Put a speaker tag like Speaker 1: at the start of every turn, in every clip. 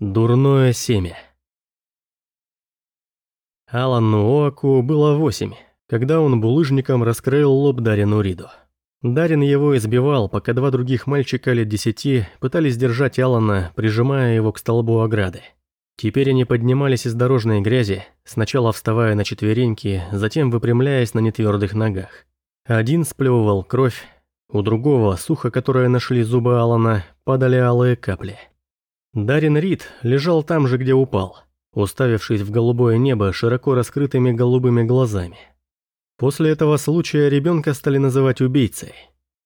Speaker 1: Дурное семя. Алану Оаку было восемь, когда он булыжником раскрыл лоб Дарину Риду. Дарин его избивал, пока два других мальчика лет десяти пытались держать Алана, прижимая его к столбу ограды. Теперь они поднимались из дорожной грязи, сначала вставая на четвереньки, затем выпрямляясь на нетвердых ногах. Один сплевывал кровь, у другого, сухо которое нашли зубы Алана, падали алые капли. Дарин Рид лежал там же, где упал, уставившись в голубое небо широко раскрытыми голубыми глазами. После этого случая ребенка стали называть убийцей.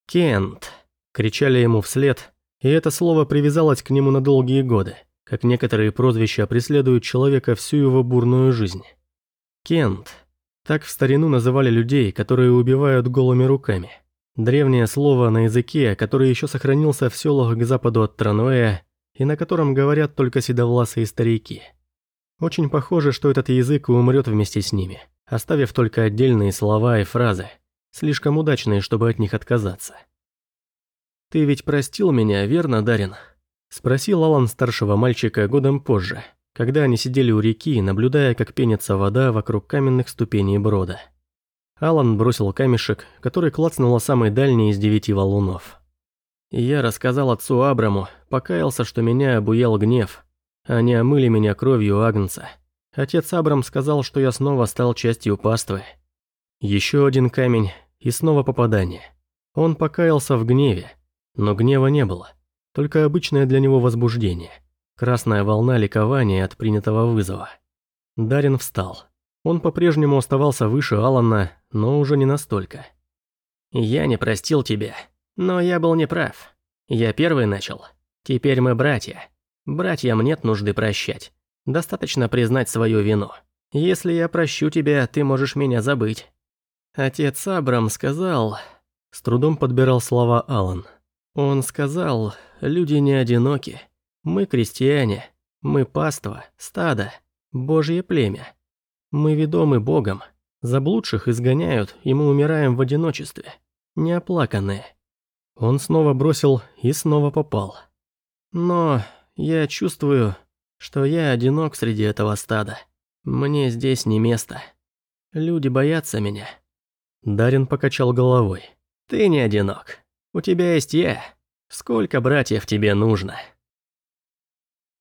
Speaker 1: «Кент!» – кричали ему вслед, и это слово привязалось к нему на долгие годы, как некоторые прозвища преследуют человека всю его бурную жизнь. Кент. Так в старину называли людей, которые убивают голыми руками. Древнее слово на языке, который еще сохранился в селах к западу от Трануэя и на котором говорят только седовласые старики. Очень похоже, что этот язык умрет вместе с ними, оставив только отдельные слова и фразы, слишком удачные, чтобы от них отказаться. «Ты ведь простил меня, верно, Дарин?» – спросил Алан старшего мальчика годом позже, когда они сидели у реки, наблюдая, как пенится вода вокруг каменных ступеней брода. Алан бросил камешек, который клацнула самый дальний из девяти валунов. Я рассказал отцу Абраму, покаялся, что меня обуял гнев. Они омыли меня кровью Агнца. Отец Абрам сказал, что я снова стал частью паствы. Еще один камень, и снова попадание. Он покаялся в гневе, но гнева не было. Только обычное для него возбуждение. Красная волна ликования от принятого вызова. Дарин встал. Он по-прежнему оставался выше Алана, но уже не настолько. «Я не простил тебя», но я был неправ. Я первый начал. Теперь мы братья. Братьям нет нужды прощать. Достаточно признать свою вину. Если я прощу тебя, ты можешь меня забыть. Отец Абрам сказал... С трудом подбирал слова Алан. Он сказал, люди не одиноки. Мы крестьяне. Мы паства, стадо, божье племя. Мы ведомы Богом. Заблудших изгоняют, и мы умираем в одиночестве. Неоплаканные. Он снова бросил и снова попал. Но я чувствую, что я одинок среди этого стада. Мне здесь не место. Люди боятся меня. Дарин покачал головой. Ты не одинок. У тебя есть я. Сколько братьев тебе нужно?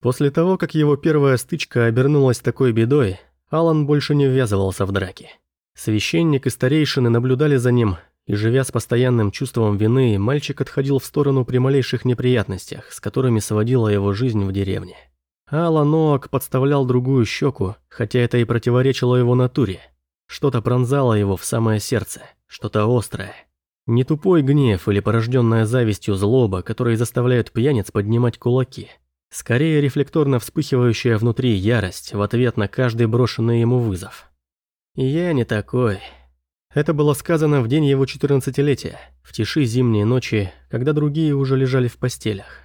Speaker 1: После того, как его первая стычка обернулась такой бедой, Алан больше не ввязывался в драки. Священник и старейшины наблюдали за ним и живя с постоянным чувством вины, мальчик отходил в сторону при малейших неприятностях, с которыми сводила его жизнь в деревне. Алла Ноак подставлял другую щеку, хотя это и противоречило его натуре. Что-то пронзало его в самое сердце, что-то острое. Не тупой гнев или порожденная завистью злоба, которые заставляют пьяниц поднимать кулаки. Скорее рефлекторно вспыхивающая внутри ярость в ответ на каждый брошенный ему вызов. «Я не такой», это было сказано в день его четырнадцатилетия, в тиши зимней ночи, когда другие уже лежали в постелях.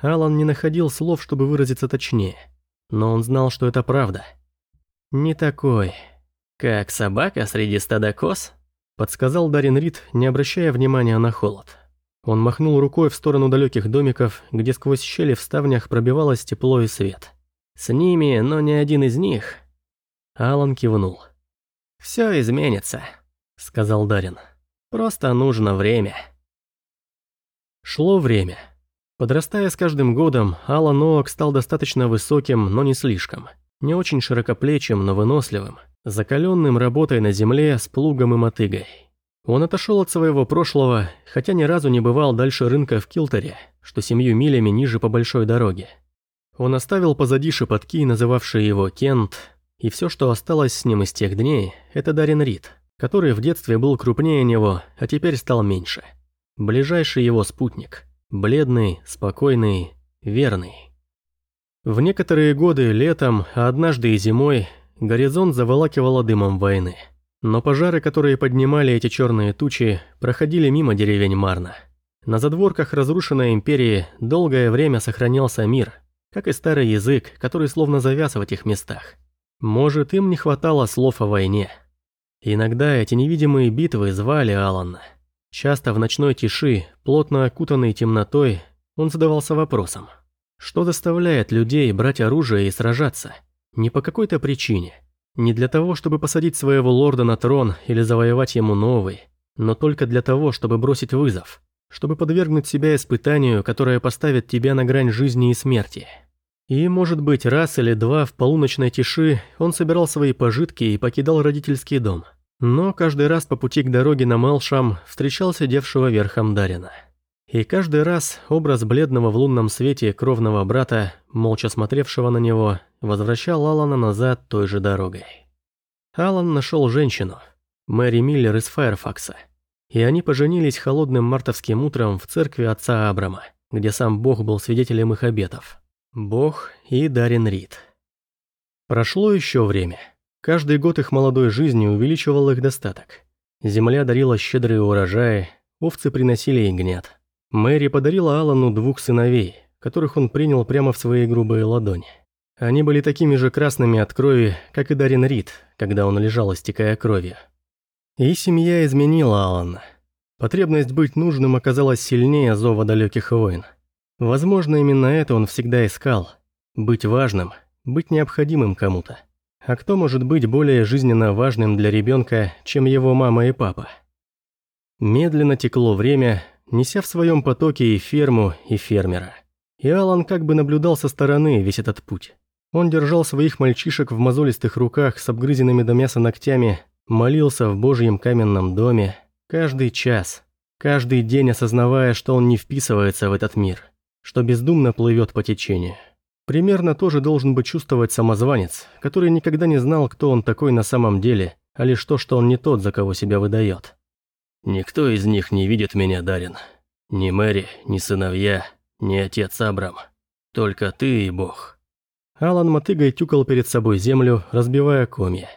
Speaker 1: Алан не находил слов, чтобы выразиться точнее, но он знал, что это правда. «Не такой, как собака среди стада коз», подсказал Дарин Рид, не обращая внимания на холод. Он махнул рукой в сторону далеких домиков, где сквозь щели в ставнях пробивалось тепло и свет. «С ними, но ни один из них...» Алан кивнул. «Все изменится», — сказал Дарин. «Просто нужно время». Шло время. Подрастая с каждым годом, Алан Оак стал достаточно высоким, но не слишком. Не очень широкоплечим, но выносливым. Закаленным работой на земле с плугом и мотыгой. Он отошел от своего прошлого, хотя ни разу не бывал дальше рынка в Килтере, что семью милями ниже по большой дороге. Он оставил позади шепотки, называвшие его Кент, и все, что осталось с ним из тех дней, это Дарин Рид, который в детстве был крупнее него, а теперь стал меньше. Ближайший его спутник. Бледный, спокойный, верный. В некоторые годы летом, а однажды и зимой, горизонт заволакивало дымом войны. Но пожары, которые поднимали эти черные тучи, проходили мимо деревень Марна. На задворках разрушенной империи долгое время сохранялся мир, как и старый язык, который словно завяз в этих местах. Может, им не хватало слов о войне – Иногда эти невидимые битвы звали Алана. Часто в ночной тиши, плотно окутанной темнотой, он задавался вопросом. Что заставляет людей брать оружие и сражаться? Не по какой-то причине. Не для того, чтобы посадить своего лорда на трон или завоевать ему новый, но только для того, чтобы бросить вызов, чтобы подвергнуть себя испытанию, которое поставит тебя на грань жизни и смерти. И, может быть, раз или два в полуночной тиши он собирал свои пожитки и покидал родительский дом. Но каждый раз по пути к дороге на Мелшам встречал сидевшего верхом Дарина. И каждый раз образ бледного в лунном свете кровного брата, молча смотревшего на него, возвращал Алана назад той же дорогой. Алан нашел женщину, Мэри Миллер из Файрфакса, и они поженились холодным мартовским утром в церкви отца Абрама, где сам Бог был свидетелем их обетов. Бог и Дарин Рид. Прошло еще время. Каждый год их молодой жизни увеличивал их достаток. Земля дарила щедрые урожаи, овцы приносили ягнят. Мэри подарила Алану двух сыновей, которых он принял прямо в свои грубые ладони. Они были такими же красными от крови, как и Дарин Рид, когда он лежал, истекая кровью. И семья изменила Алана. Потребность быть нужным оказалась сильнее зова далеких войн. Возможно, именно это он всегда искал. Быть важным, быть необходимым кому-то. А кто может быть более жизненно важным для ребенка, чем его мама и папа? Медленно текло время, неся в своем потоке и ферму, и фермера. И Алан как бы наблюдал со стороны весь этот путь. Он держал своих мальчишек в мозолистых руках с обгрызенными до мяса ногтями, молился в божьем каменном доме, каждый час, каждый день осознавая, что он не вписывается в этот мир – что бездумно плывет по течению. Примерно тоже должен быть чувствовать самозванец, который никогда не знал, кто он такой на самом деле, а лишь то, что он не тот, за кого себя выдает. «Никто из них не видит меня, Дарин. Ни Мэри, ни сыновья, ни отец Абрам. Только ты и Бог». Алан мотыгой тюкал перед собой землю, разбивая комья.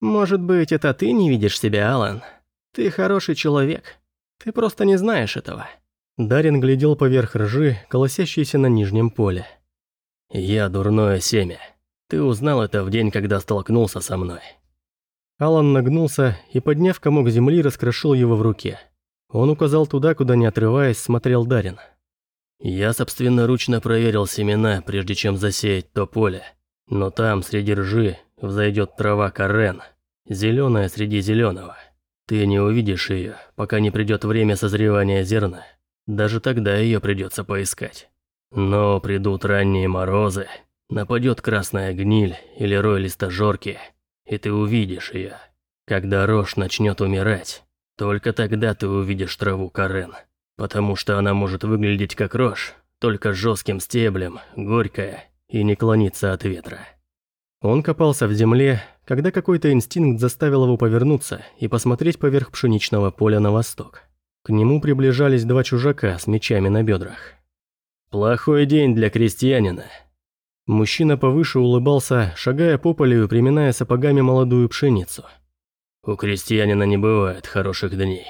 Speaker 1: «Может быть, это ты не видишь себя, Алан? Ты хороший человек. Ты просто не знаешь этого». Дарин глядел поверх ржи, колосящейся на нижнем поле. «Я дурное семя. Ты узнал это в день, когда столкнулся со мной». Алан нагнулся и, подняв комок земли, раскрошил его в руке. Он указал туда, куда, не отрываясь, смотрел Дарин. «Я собственноручно проверил семена, прежде чем засеять то поле. Но там, среди ржи, взойдет трава карен, зеленая среди зеленого. Ты не увидишь ее, пока не придет время созревания зерна. Даже тогда ее придется поискать. Но придут ранние морозы, нападет красная гниль или рой листожорки, и ты увидишь ее. Когда рожь начнет умирать, только тогда ты увидишь траву Карен, потому что она может выглядеть как рожь, только с жестким стеблем, горькая и не клониться от ветра. Он копался в земле, когда какой-то инстинкт заставил его повернуться и посмотреть поверх пшеничного поля на восток. К нему приближались два чужака с мечами на бедрах. «Плохой день для крестьянина». Мужчина повыше улыбался, шагая по полю и приминая сапогами молодую пшеницу. «У крестьянина не бывает хороших дней».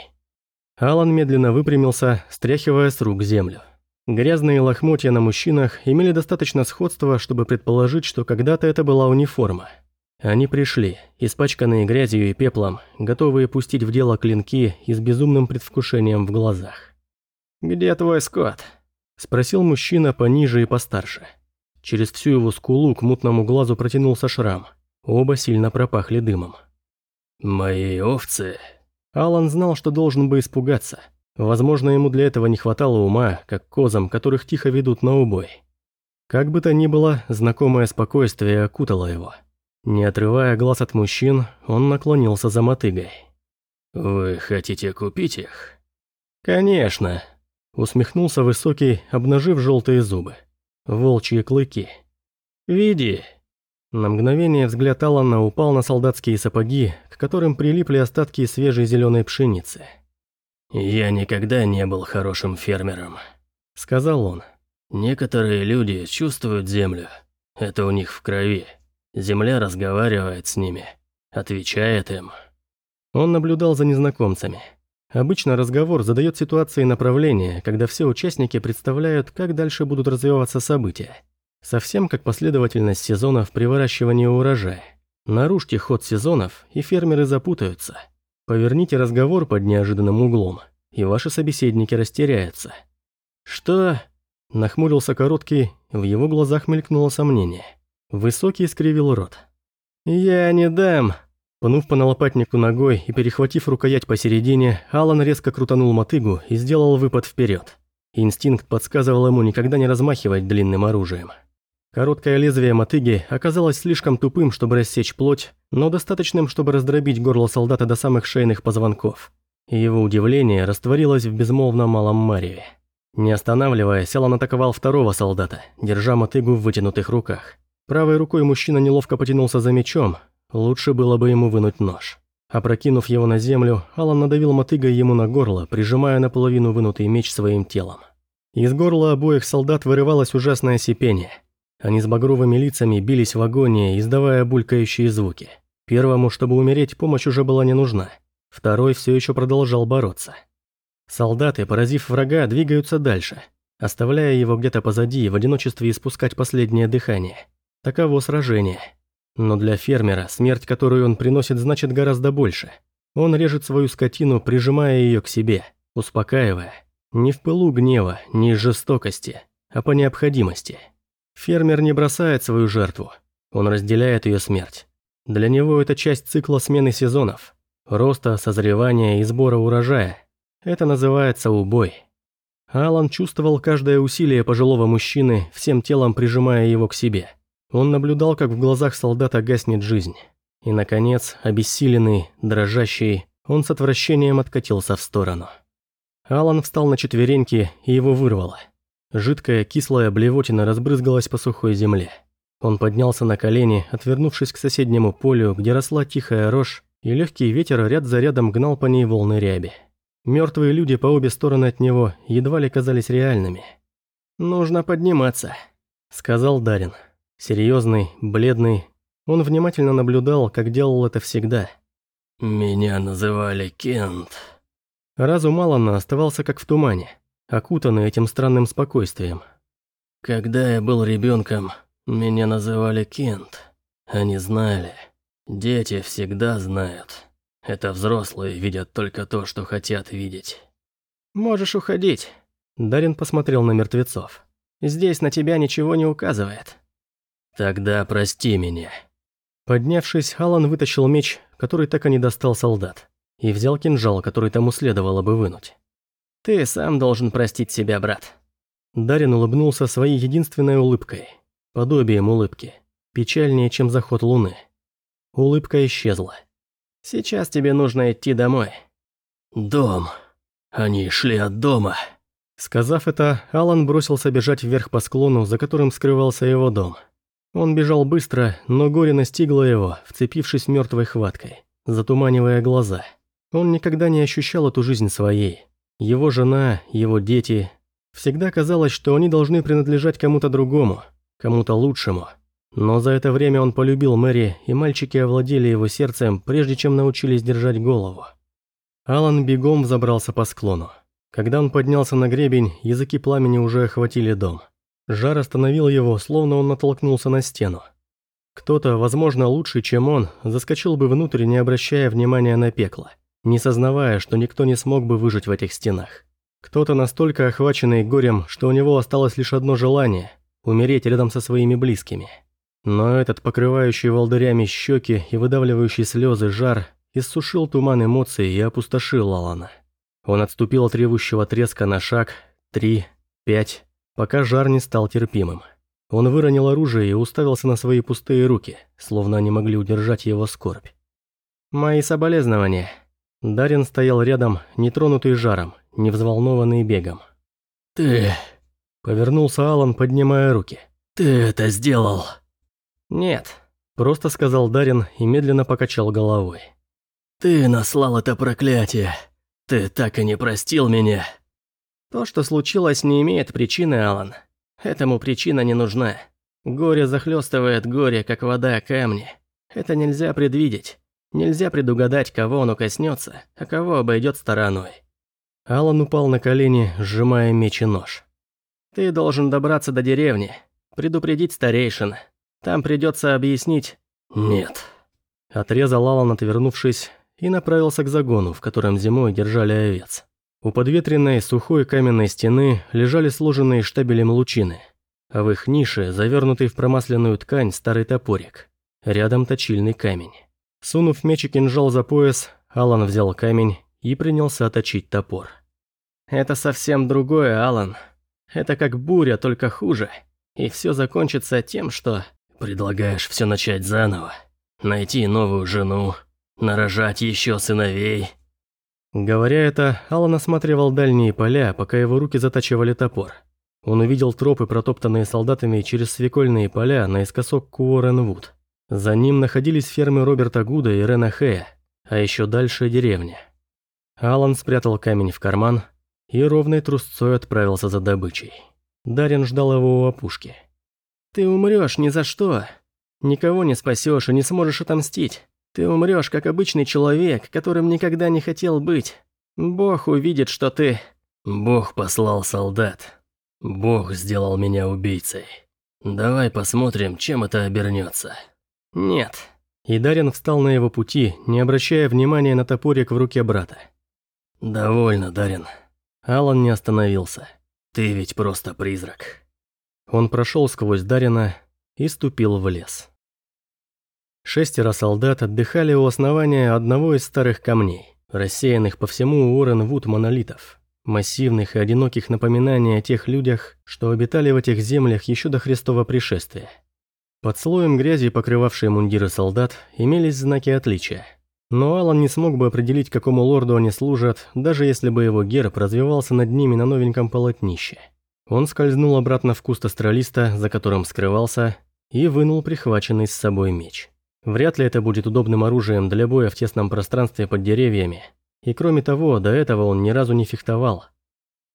Speaker 1: Алан медленно выпрямился, стряхивая с рук землю. Грязные лохмотья на мужчинах имели достаточно сходства, чтобы предположить, что когда-то это была униформа. Они пришли, испачканные грязью и пеплом, готовые пустить в дело клинки и с безумным предвкушением в глазах. «Где твой скот?» – спросил мужчина пониже и постарше. Через всю его скулу к мутному глазу протянулся шрам. Оба сильно пропахли дымом. «Мои овцы...» Алан знал, что должен бы испугаться. Возможно, ему для этого не хватало ума, как козам, которых тихо ведут на убой. Как бы то ни было, знакомое спокойствие окутало его – не отрывая глаз от мужчин, он наклонился за мотыгой. «Вы хотите купить их?» «Конечно», — усмехнулся Высокий, обнажив желтые зубы. Волчьи клыки. «Види». На мгновение взгляд Алана упал на солдатские сапоги, к которым прилипли остатки свежей зеленой пшеницы. «Я никогда не был хорошим фермером», — сказал он. «Некоторые люди чувствуют землю. Это у них в крови. Земля разговаривает с ними, отвечает им. Он наблюдал за незнакомцами. Обычно разговор задает ситуации направления, когда все участники представляют, как дальше будут развиваться события. Совсем как последовательность сезонов при выращивании урожая. Нарушьте ход сезонов, и фермеры запутаются. Поверните разговор под неожиданным углом, и ваши собеседники растеряются. «Что?» Нахмурился короткий, в его глазах мелькнуло сомнение. Высокий скривил рот. «Я не дам!» Пнув по налопатнику ногой и перехватив рукоять посередине, Алан резко крутанул мотыгу и сделал выпад вперед. Инстинкт подсказывал ему никогда не размахивать длинным оружием. Короткое лезвие мотыги оказалось слишком тупым, чтобы рассечь плоть, но достаточным, чтобы раздробить горло солдата до самых шейных позвонков. Его удивление растворилось в безмолвном малом мареве. Не останавливаясь, Алан атаковал второго солдата, держа мотыгу в вытянутых руках. Правой рукой мужчина неловко потянулся за мечом, лучше было бы ему вынуть нож. Опрокинув его на землю, Алан надавил мотыгой ему на горло, прижимая наполовину вынутый меч своим телом. Из горла обоих солдат вырывалось ужасное сипение – они с багровыми лицами бились в агонии, издавая булькающие звуки. Первому, чтобы умереть, помощь уже была не нужна. Второй все еще продолжал бороться. Солдаты, поразив врага, двигаются дальше, оставляя его где-то позади, в одиночестве испускать последнее дыхание. Таково сражение. Но для фермера смерть, которую он приносит, значит гораздо больше. Он режет свою скотину, прижимая ее к себе, успокаивая. Не в пылу гнева, не из жестокости, а по необходимости – Фермер не бросает свою жертву, он разделяет ее смерть. Для него это часть цикла смены сезонов, роста, созревания и сбора урожая. Это называется убой. Алан чувствовал каждое усилие пожилого мужчины, всем телом прижимая его к себе. Он наблюдал, как в глазах солдата гаснет жизнь. И, наконец, обессиленный, дрожащий, он с отвращением откатился в сторону. Алан встал на четвереньки, и его вырвало – Жидкая кислая блевотина разбрызгалась по сухой земле. Он поднялся на колени, отвернувшись к соседнему полю, где росла тихая рожь, и легкий ветер ряд за рядом гнал по ней волны ряби. Мертвые люди по обе стороны от него едва ли казались реальными. «Нужно подниматься», — сказал Дарин. Серьезный, бледный, он внимательно наблюдал, как делал это всегда.
Speaker 2: «Меня называли Кент».
Speaker 1: Разум Алана оставался как в тумане окутанный этим странным спокойствием.
Speaker 2: «Когда я был ребенком, меня называли Кент. Они знали. Дети всегда знают. Это взрослые видят только то, что хотят видеть».
Speaker 1: «Можешь уходить», – Дарин посмотрел на мертвецов. «Здесь на тебя ничего не указывает».
Speaker 2: «Тогда прости меня».
Speaker 1: Поднявшись, Алан вытащил меч, который так и не достал солдат, и взял кинжал, который тому следовало бы вынуть. Ты сам должен простить себя, брат». Дарин улыбнулся своей единственной улыбкой. Подобием улыбки. Печальнее, чем заход луны. Улыбка исчезла. «Сейчас тебе нужно идти домой».
Speaker 2: «Дом. Они шли от дома».
Speaker 1: Сказав это, Алан бросился бежать вверх по склону, за которым скрывался его дом. Он бежал быстро, но горе настигло его, вцепившись мертвой хваткой, затуманивая глаза. Он никогда не ощущал эту жизнь своей. Его жена, его дети. Всегда казалось, что они должны принадлежать кому-то другому, кому-то лучшему. Но за это время он полюбил Мэри, и мальчики овладели его сердцем, прежде чем научились держать голову. Алан бегом взобрался по склону. Когда он поднялся на гребень, языки пламени уже охватили дом. Жар остановил его, словно он натолкнулся на стену. Кто-то, возможно, лучше, чем он, заскочил бы внутрь, не обращая внимания на пекло не сознавая, что никто не смог бы выжить в этих стенах. Кто-то настолько охваченный горем, что у него осталось лишь одно желание – умереть рядом со своими близкими. Но этот покрывающий волдырями щеки и выдавливающий слезы жар иссушил туман эмоций и опустошил Алана. Он отступил от ревущего треска на шаг, три, пять, пока жар не стал терпимым. Он выронил оружие и уставился на свои пустые руки, словно они могли удержать его скорбь. «Мои соболезнования», Дарин стоял рядом, нетронутый жаром, не взволнованный бегом.
Speaker 2: «Ты...»
Speaker 1: Повернулся Алан, поднимая руки.
Speaker 2: «Ты это сделал?»
Speaker 1: «Нет», – просто сказал Дарин и медленно покачал головой.
Speaker 2: «Ты наслал это проклятие. Ты так и не простил меня».
Speaker 1: «То, что случилось, не имеет причины, Алан. Этому причина не нужна. Горе захлестывает горе, как вода камни. Это нельзя предвидеть. Нельзя предугадать, кого оно коснется, а кого обойдет стороной. Алан упал на колени, сжимая меч и нож. «Ты должен добраться до деревни, предупредить старейшин. Там придется объяснить...»
Speaker 2: «Нет».
Speaker 1: Отрезал Алан, отвернувшись, и направился к загону, в котором зимой держали овец. У подветренной сухой каменной стены лежали сложенные штабелем лучины, а в их нише завернутый в промасленную ткань старый топорик. Рядом точильный камень. Сунув меч и кинжал за пояс, Алан взял камень и принялся точить топор. «Это совсем другое, Алан. Это как буря, только хуже. И все закончится тем, что...»
Speaker 2: «Предлагаешь все начать заново? Найти новую жену? Нарожать еще сыновей?»
Speaker 1: Говоря это, Алан осматривал дальние поля, пока его руки затачивали топор. Он увидел тропы, протоптанные солдатами через свекольные поля наискосок к Уорренвуд. За ним находились фермы Роберта Гуда и Рена Хэя, а еще дальше деревня. Алан спрятал камень в карман и ровной трусцой отправился за добычей. Дарин ждал его у опушки. «Ты умрешь ни за что. Никого не спасешь и не сможешь отомстить. Ты умрешь, как обычный человек, которым никогда не хотел быть. Бог увидит, что ты...»
Speaker 2: «Бог послал солдат. Бог сделал меня убийцей. Давай посмотрим, чем это обернется».
Speaker 1: «Нет». И Дарин встал на его пути, не обращая внимания на топорик в руке брата.
Speaker 2: «Довольно, Дарин».
Speaker 1: Алан не остановился.
Speaker 2: «Ты ведь просто призрак».
Speaker 1: Он прошел сквозь Дарина и ступил в лес. Шестеро солдат отдыхали у основания одного из старых камней, рассеянных по всему Уоррен-Вуд монолитов, массивных и одиноких напоминаний о тех людях, что обитали в этих землях еще до Христова пришествия. Под слоем грязи, покрывавшей мундиры солдат, имелись знаки отличия. Но Алан не смог бы определить, какому лорду они служат, даже если бы его герб развивался над ними на новеньком полотнище. Он скользнул обратно в куст астралиста, за которым скрывался, и вынул прихваченный с собой меч. Вряд ли это будет удобным оружием для боя в тесном пространстве под деревьями. И кроме того, до этого он ни разу не фехтовал.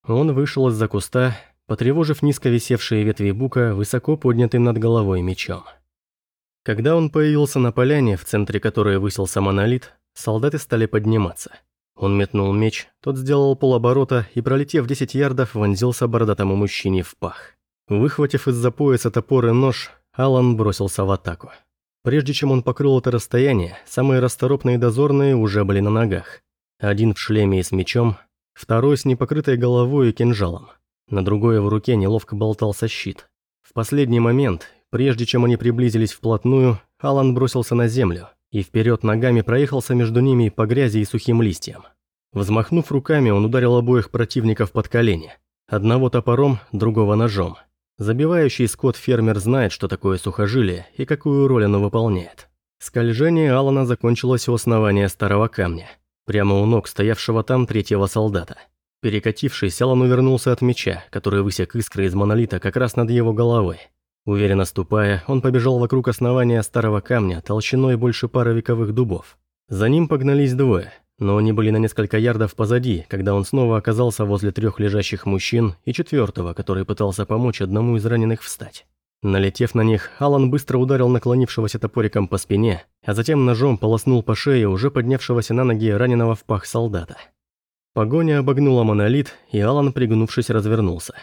Speaker 1: Он вышел из-за куста, потревожив низко висевшие ветви бука высоко поднятым над головой мечом. Когда он появился на поляне, в центре которой высился монолит, солдаты стали подниматься. Он метнул меч, тот сделал полоборота и, пролетев 10 ярдов, вонзился бородатому мужчине в пах. Выхватив из-за пояса топор и нож, Алан бросился в атаку. Прежде чем он покрыл это расстояние, самые расторопные дозорные уже были на ногах. Один в шлеме и с мечом, второй с непокрытой головой и кинжалом. На другой в руке неловко болтался щит. В последний момент, прежде чем они приблизились вплотную, Алан бросился на землю и вперед ногами проехался между ними по грязи и сухим листьям. Взмахнув руками, он ударил обоих противников под колени. Одного топором, другого ножом – Забивающий скот фермер знает, что такое сухожилие и какую роль оно выполняет. Скольжение Алана закончилось у основания старого камня, прямо у ног стоявшего там третьего солдата. Перекатившись, Алан увернулся от меча, который высек искры из монолита как раз над его головой. Уверенно ступая, он побежал вокруг основания старого камня толщиной больше пары вековых дубов. За ним погнались двое, но они были на несколько ярдов позади, когда он снова оказался возле трех лежащих мужчин и четвертого, который пытался помочь одному из раненых встать. Налетев на них, Алан быстро ударил наклонившегося топориком по спине, а затем ножом полоснул по шее уже поднявшегося на ноги раненого в пах солдата. Погоня обогнула монолит, и Алан, пригнувшись, развернулся.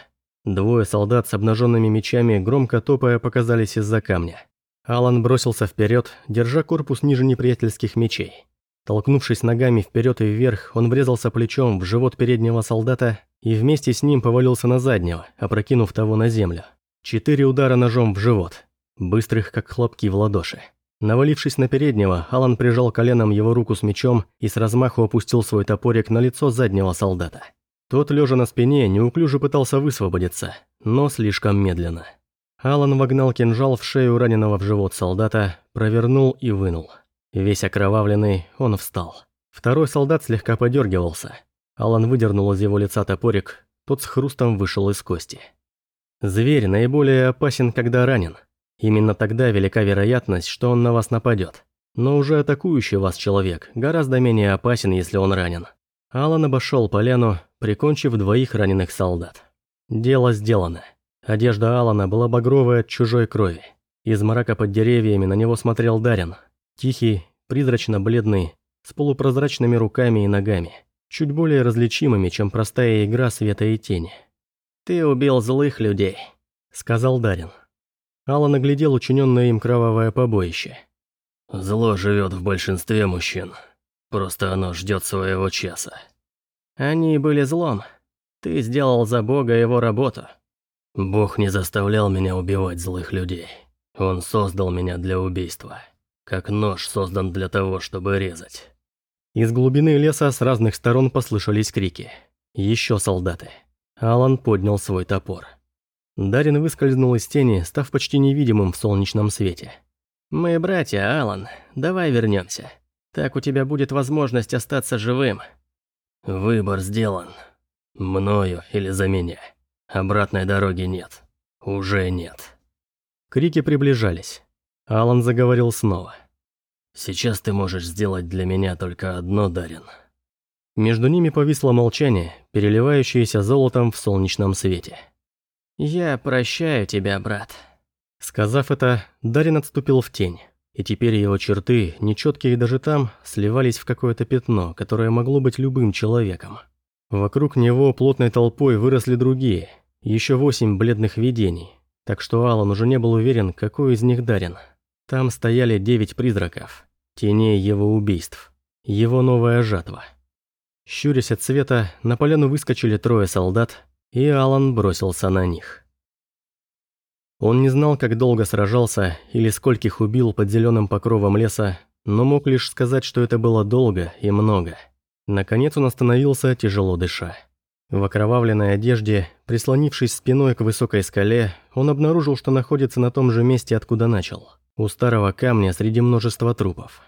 Speaker 1: Двое солдат с обнаженными мечами, громко топая, показались из-за камня. Алан бросился вперед, держа корпус ниже неприятельских мечей. Толкнувшись ногами вперед и вверх, он врезался плечом в живот переднего солдата и вместе с ним повалился на заднего, опрокинув того на землю. Четыре удара ножом в живот, быстрых как хлопки в ладоши. Навалившись на переднего, Алан прижал коленом его руку с мечом и с размаху опустил свой топорик на лицо заднего солдата. Тот, лежа на спине, неуклюже пытался высвободиться, но слишком медленно. Алан вогнал кинжал в шею раненого в живот солдата, провернул и вынул. Весь окровавленный, он встал. Второй солдат слегка подергивался. Алан выдернул из его лица топорик, тот с хрустом вышел из кости. Зверь наиболее опасен, когда ранен. Именно тогда велика вероятность, что он на вас нападет. Но уже атакующий вас человек гораздо менее опасен, если он ранен. Алан обошел поляну, прикончив двоих раненых солдат. Дело сделано. Одежда Алана была багровая от чужой крови. Из мрака под деревьями на него смотрел Дарин, Тихий, призрачно-бледный, с полупрозрачными руками и ногами, чуть более различимыми, чем простая игра света и тени. «Ты убил злых людей», — сказал Дарин. Алла наглядел учиненное им кровавое побоище.
Speaker 2: «Зло живет в большинстве мужчин. Просто оно ждет своего часа». Они были злом. Ты сделал за Бога его работу. Бог не заставлял меня убивать злых людей. Он создал меня для убийства. Как нож создан для того, чтобы резать.
Speaker 1: Из глубины леса с разных сторон послышались крики. Еще солдаты. Алан поднял свой топор. Дарин выскользнул из тени, став почти невидимым в солнечном свете.
Speaker 2: «Мы братья, Алан. Давай вернемся. Так у тебя будет возможность остаться живым». «Выбор сделан. Мною или за меня. Обратной дороги нет. Уже нет».
Speaker 1: Крики приближались. Алан заговорил снова.
Speaker 2: «Сейчас ты можешь сделать для меня только одно, Дарин».
Speaker 1: Между ними повисло молчание, переливающееся золотом в солнечном свете.
Speaker 2: «Я прощаю тебя, брат».
Speaker 1: Сказав это, Дарин отступил в тень, и теперь его черты, нечеткие даже там, сливались в какое-то пятно, которое могло быть любым человеком. Вокруг него плотной толпой выросли другие, еще восемь бледных видений, так что Алан уже не был уверен, какой из них Дарин. Там стояли девять призраков, теней его убийств, его новая жатва. Щурясь от света, на поляну выскочили трое солдат, и Алан бросился на них. Он не знал, как долго сражался или скольких убил под зеленым покровом леса, но мог лишь сказать, что это было долго и много. Наконец он остановился, тяжело дыша. В окровавленной одежде, прислонившись спиной к высокой скале, он обнаружил, что находится на том же месте, откуда начал, у старого камня среди множества трупов.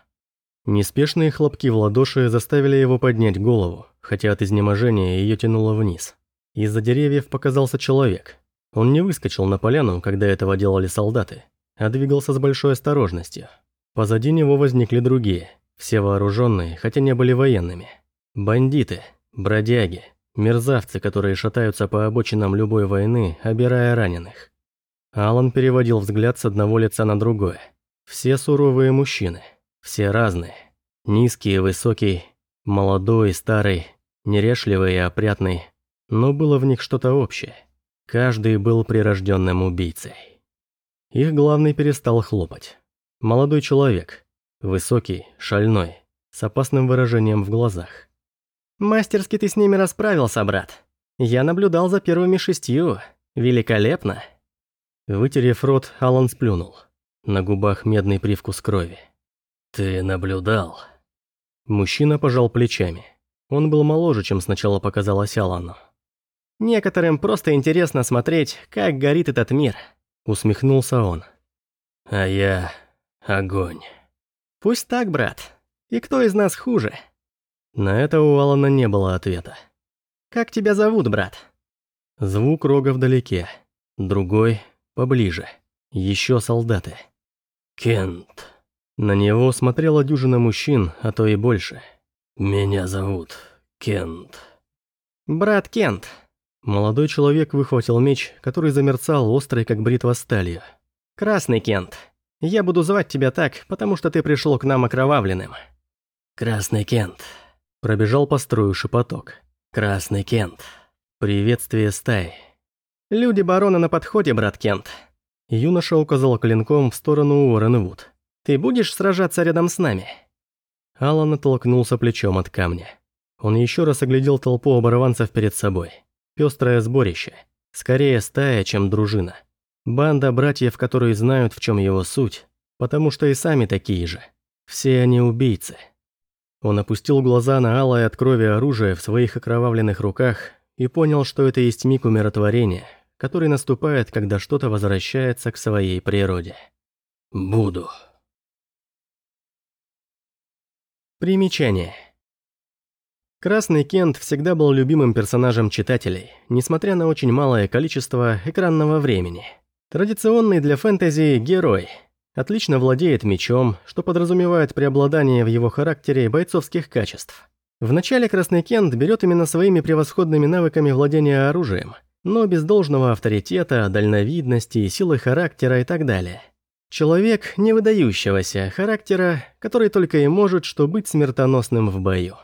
Speaker 1: Неспешные хлопки в ладоши заставили его поднять голову, хотя от изнеможения ее тянуло вниз. Из-за деревьев показался человек. Он не выскочил на поляну, когда этого делали солдаты, а двигался с большой осторожностью. Позади него возникли другие, все вооруженные, хотя не были военными. Бандиты, бродяги, мерзавцы, которые шатаются по обочинам любой войны, обирая раненых. Алан переводил взгляд с одного лица на другое. Все суровые мужчины, все разные. Низкий и высокий, молодой и старый, нерешливый и опрятный, но было в них что-то общее. Каждый был прирожденным убийцей. Их главный перестал хлопать. Молодой человек, высокий, шальной, с опасным выражением в глазах.
Speaker 2: «Мастерски ты с ними расправился, брат. Я наблюдал за первыми шестью. Великолепно!»
Speaker 1: Вытерев рот, Алан сплюнул. На губах медный привкус крови.
Speaker 2: «Ты наблюдал?»
Speaker 1: Мужчина пожал плечами. Он был моложе, чем сначала показалось Алану.
Speaker 2: Некоторым просто интересно смотреть, как горит этот мир», —
Speaker 1: усмехнулся он.
Speaker 2: «А я... огонь». «Пусть так, брат. И кто из нас хуже?»
Speaker 1: На это у Алана не было ответа.
Speaker 2: «Как тебя зовут, брат?»
Speaker 1: Звук рога вдалеке. Другой — поближе. Еще солдаты.
Speaker 2: «Кент».
Speaker 1: На него смотрела дюжина мужчин, а то и больше.
Speaker 2: «Меня зовут Кент». «Брат Кент»,
Speaker 1: Молодой человек выхватил меч, который замерцал острый, как бритва сталью.
Speaker 2: «Красный Кент, я буду звать тебя так, потому что ты пришел к нам окровавленным». «Красный Кент», —
Speaker 1: пробежал по строю шепоток.
Speaker 2: «Красный Кент».
Speaker 1: Приветствие стаи.
Speaker 2: «Люди барона на подходе, брат Кент».
Speaker 1: Юноша указал клинком в сторону Уорренвуд.
Speaker 2: «Ты будешь сражаться рядом с нами?»
Speaker 1: Алан оттолкнулся плечом от камня. Он еще раз оглядел толпу оборванцев перед собой. Пестрое сборище. Скорее стая, чем дружина. Банда братьев, которые знают, в чем его суть, потому что и сами такие же. Все они убийцы. Он опустил глаза на алое от крови оружие в своих окровавленных руках и понял, что это есть миг умиротворения, который наступает, когда что-то возвращается к своей природе.
Speaker 2: «Буду».
Speaker 1: Примечание. Красный Кент всегда был любимым персонажем читателей, несмотря на очень малое количество экранного времени. Традиционный для фэнтези герой. Отлично владеет мечом, что подразумевает преобладание в его характере бойцовских качеств. Вначале Красный Кент берет именно своими превосходными навыками владения оружием, но без должного авторитета, дальновидности, силы характера и так далее. Человек не выдающегося характера, который только и может что быть смертоносным в бою.